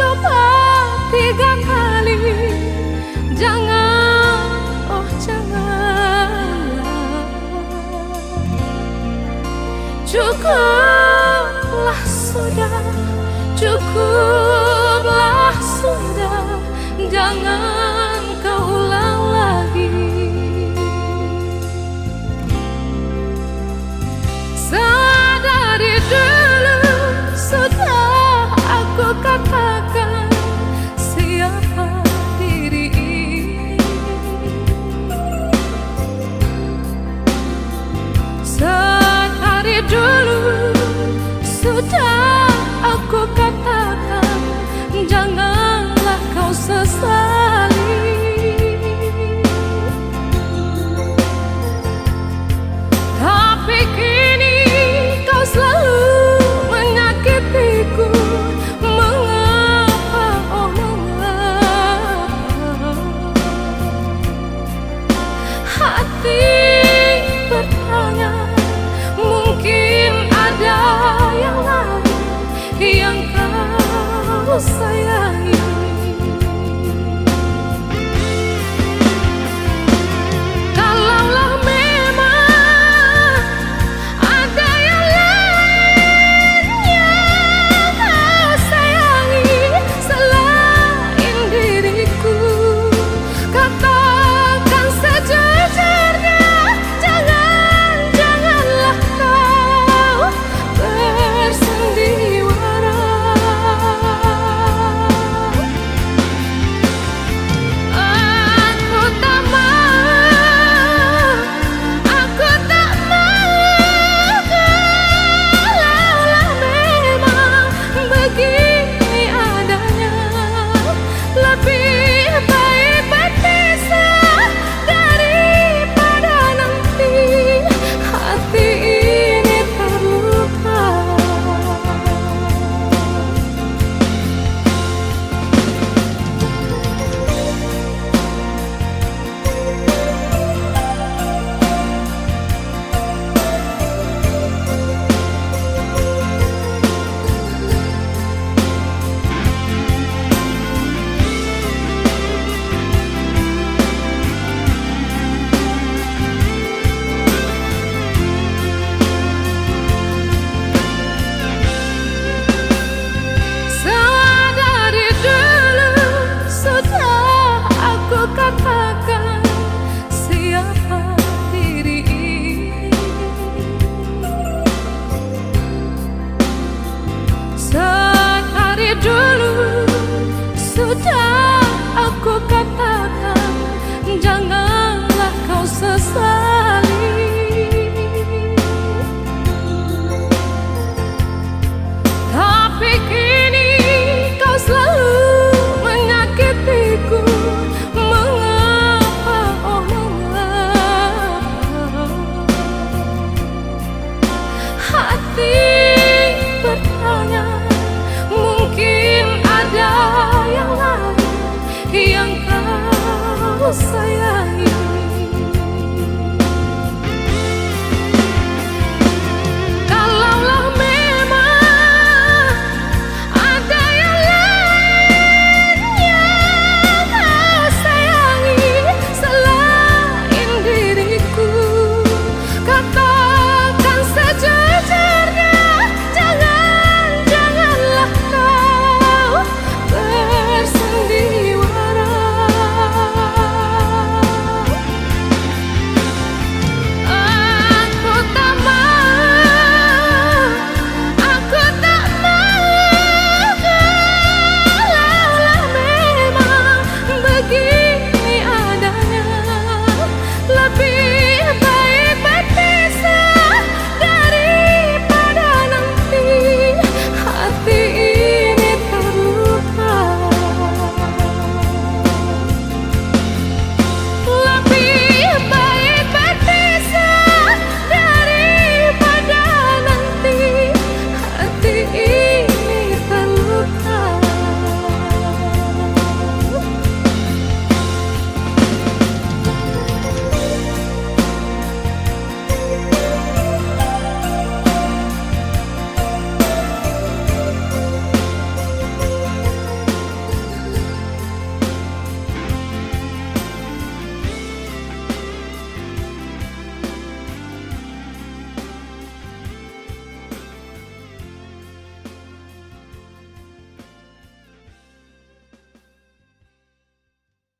coba tiga kali. Jangan, oh jangan. Cukuplah sudah, cukuplah sudah. Jangan kau ulang lagi. Sadari I 阳光